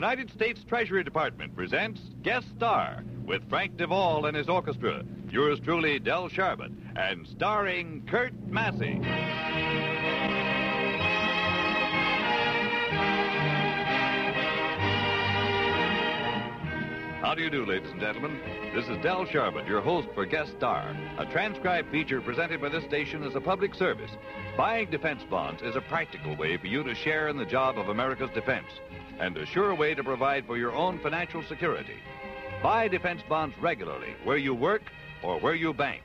United States Treasury Department presents Guest Star with Frank De Vol and his orchestra. Yours truly, Del Sharbutt, and starring Curt Massey. How do you do, ladies and gentlemen? This is Del Sharbutt, your host for Guest Star, a transcribed feature presented by this station as a public service. Buying defense bonds is a practical way for you to share in the job of America's defense and a sure way to provide for your own financial security. Buy defense bonds regularly where you work or where you bank.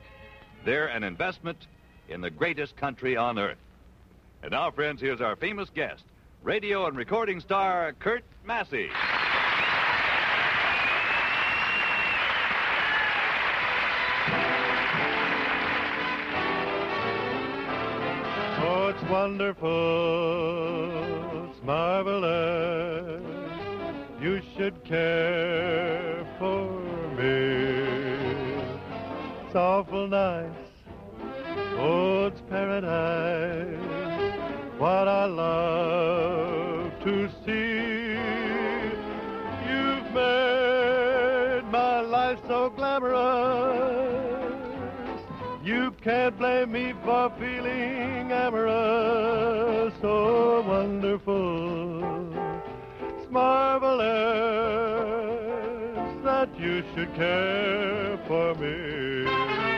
They're an investment in the greatest country on earth. And now, friends, here's our famous guest, radio and recording star Curt Massey. Wonderful, it's marvelous. You should care for me. It's awful nice. Oh, it's paradise. What I love to see. You've made my life so glamorous. You can't blame me for feeling amorous. So wonderful. It's marvelous that you should care for me.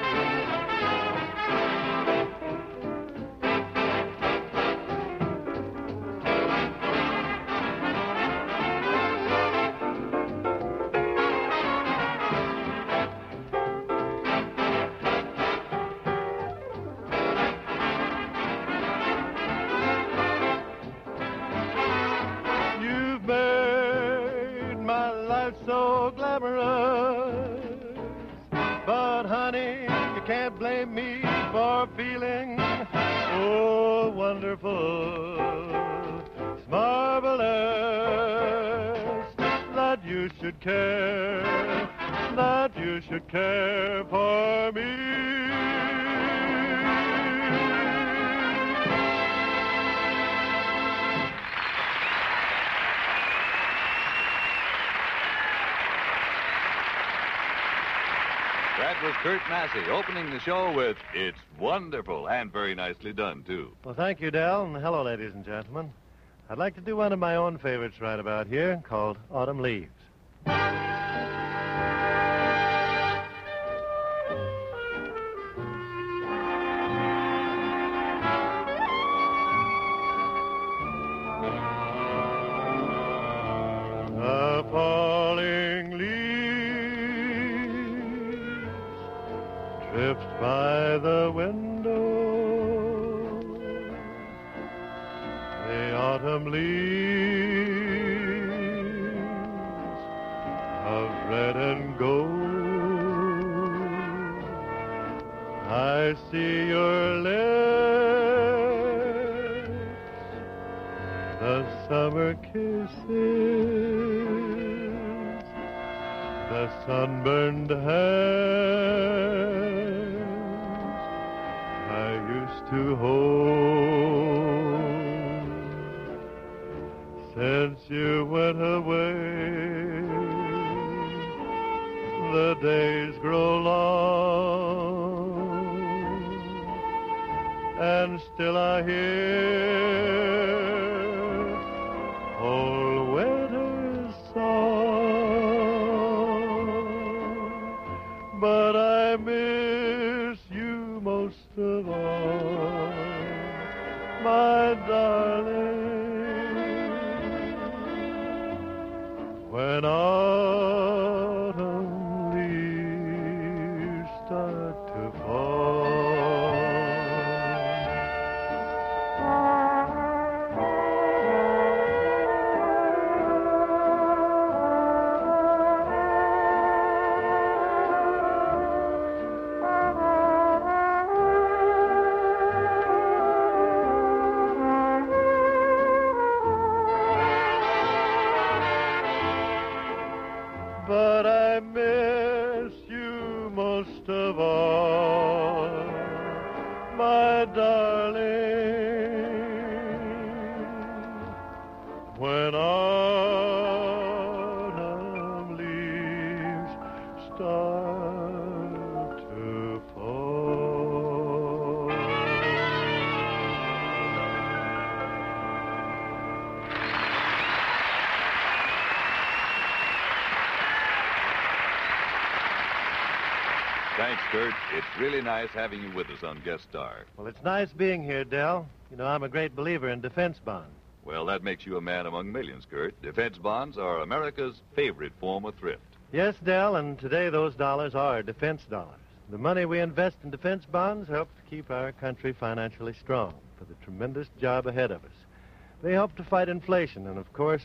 Me for feeling oh wonderful. It's marvelous that you should care, that you should care for me. That was Curt Massey opening the show with It's Wonderful and very nicely done, too. Well, thank you, Del, and hello, ladies and gentlemen. I'd like to do one of my own favorites right about here called Autumn Leaves. By the window. The autumn leaves of red and gold. I see your lips, the summer kisses, the sunburned hands I used to hold. Since you went away, the days grow long, and still I hear darling. my darling. Thanks, Curt. It's really nice having you with us on Guest Star. Well, it's nice being here, Del. You know, I'm a great believer in defense bonds. Well, that makes you a man among millions, Curt. Defense bonds are America's favorite form of thrift. Yes, Del, and today those dollars are defense dollars. The money we invest in defense bonds helps to keep our country financially strong for the tremendous job ahead of us. They help to fight inflation, and of course,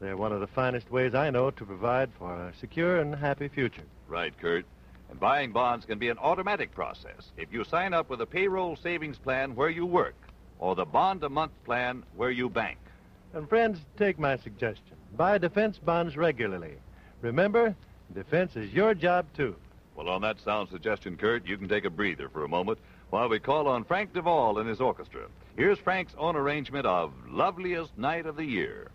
they're one of the finest ways I know to provide for a secure and happy future. Right, Curt. And buying bonds can be an automatic process if you sign up with a payroll savings plan where you work or the bond a month plan where you bank. And friends, take my suggestion. Buy defense bonds regularly. Remember, defense is your job, too. Well, on that sound suggestion, Curt, you can take a breather for a moment while we call on Frank De Vol and his orchestra. Here's Frank's own arrangement of Loveliest Night of the Year.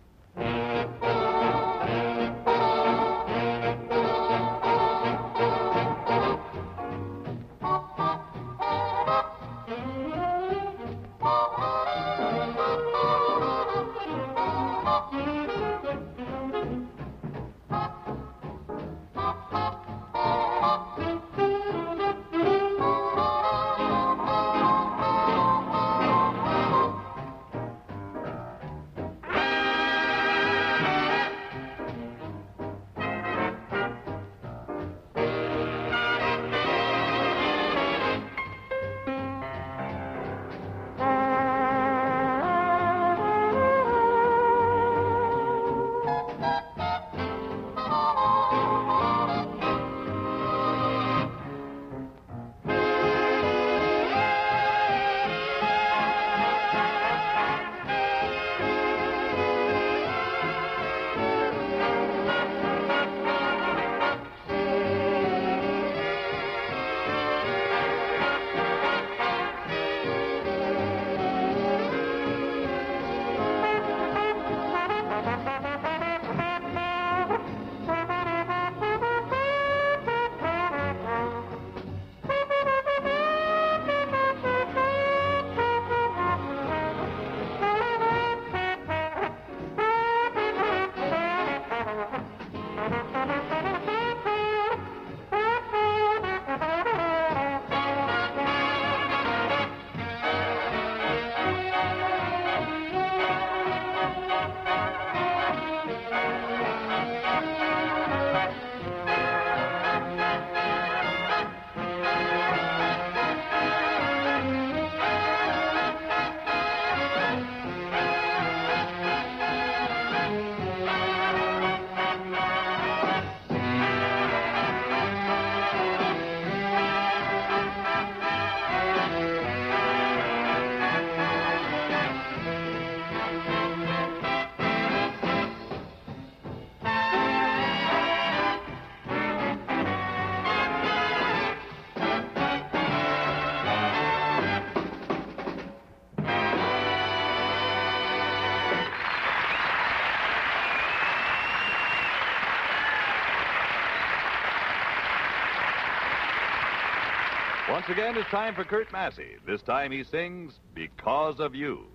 Again, it's time for Curt Massey. This time he sings Because of You.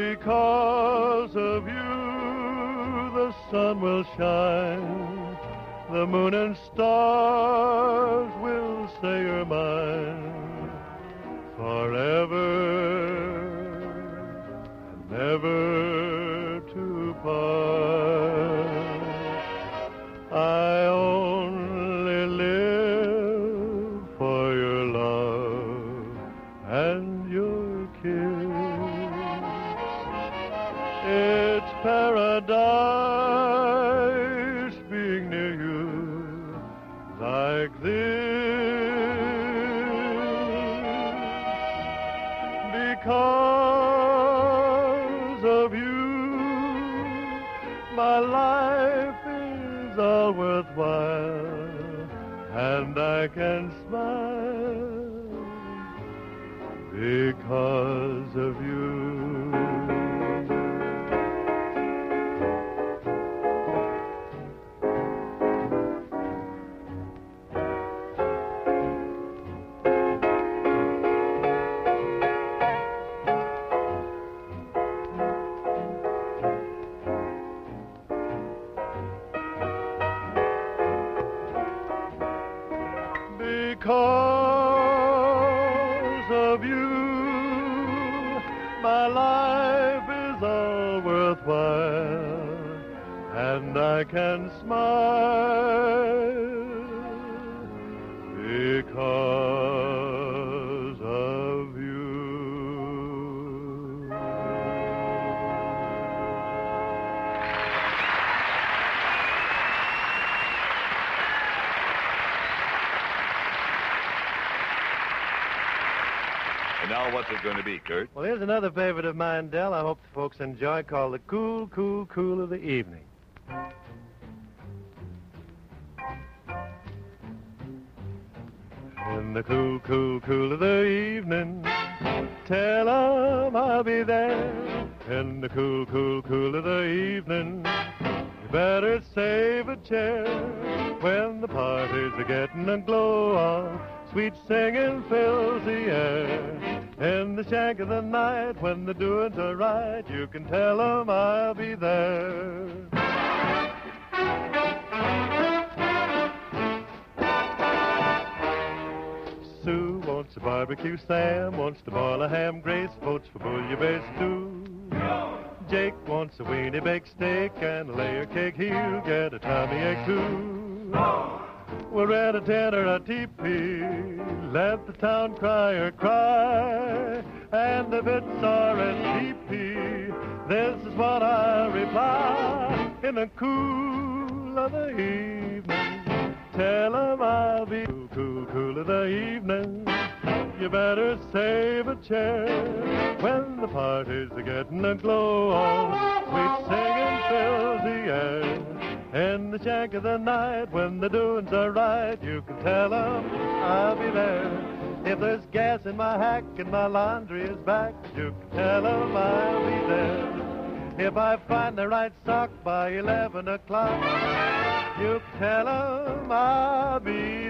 Because of you, the sun will shine. The moon and stars will say you're mine forever and never to part. and I can smile because of you. Because of you, my life is all worthwhile, and I can smile now, what's it going to be, Curt? Well, here's another favorite of mine, Del. I hope the folks enjoy, called the Cool, Cool, Cool of the Evening. In the cool, cool, cool of the evening, tell 'em I'll be there. In the cool, cool, cool of the evening, you better save a chair. When the parties are getting a glow on, sweet singing fills the air. In the shank of the night, when the doings are right, you can tell 'em I'll be there. Sue wants a barbecue, Sam wants to boil a ham, Grace votes for bouillabaisse stew. Jake wants a weenie baked steak and a layer cake, he'll get a tummy ache too. We'll rent a tent or a teepee, let the town crier cry, and if it's RSVP, this is what I reply in the cool of the evening. Tell 'em I'll be cool, cool, cool of the evening. You better save a chair when the parties are getting a glow on. Sweet singing fills the air. In the shank of the night when the doings are right, you can tell 'em I'll be there. If there's gas in my hack and my laundry is back, you can tell 'em I'll be there. If I find the right sock by 11 o'clock, you can tell 'em I'll be there.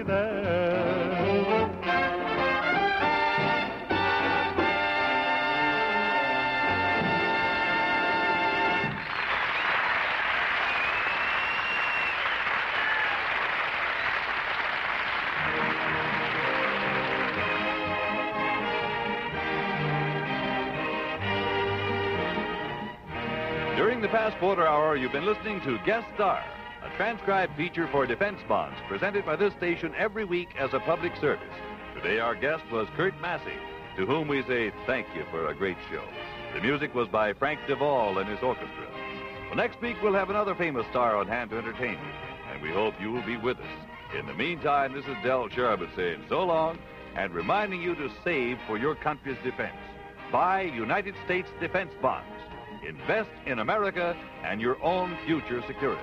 Past quarter hour, you've been listening to Guest Star, a transcribed feature for defense bonds presented by this station every week as a public service. Today, our guest was Curt Massey, to whom we say thank you for a great show. The music was by Frank De Vol and his orchestra. Well, next week, we'll have another famous star on hand to entertain you, and we hope you will be with us. In the meantime, this is Del Sharbutt saying so long and reminding you to save for your country's defense. Buy United States defense bonds. Invest in America and your own future security.